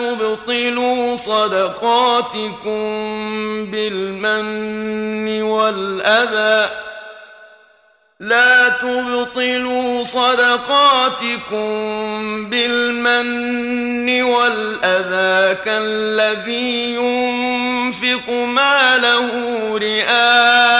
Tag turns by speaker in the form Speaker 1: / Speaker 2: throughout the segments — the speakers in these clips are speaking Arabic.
Speaker 1: تبطلوا صدقاتكم بالمن والأذى. لا تبطلوا صدقاتكم بالمن والأذى. كالذي ينفق ماله رئاء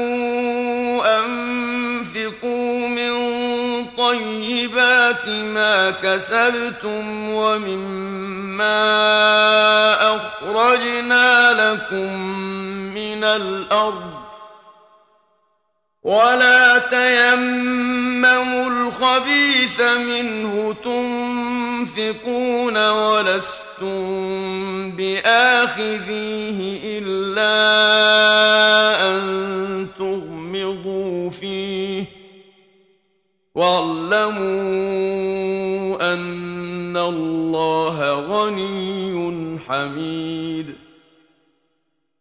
Speaker 1: طيبات ما كسبتم ومما أخرجنا لكم من الأرض ولا تيمموا الخبيث منه تنفقون ولستم بآخذيه إلا واعلموا أن الله غني حميد.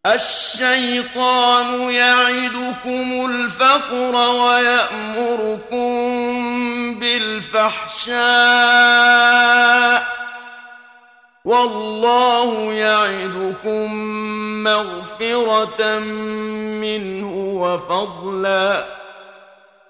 Speaker 1: الشيطان يعدكم الفقر ويأمركم بالفحشاء. والله يعدكم مغفرة منه وفضلا.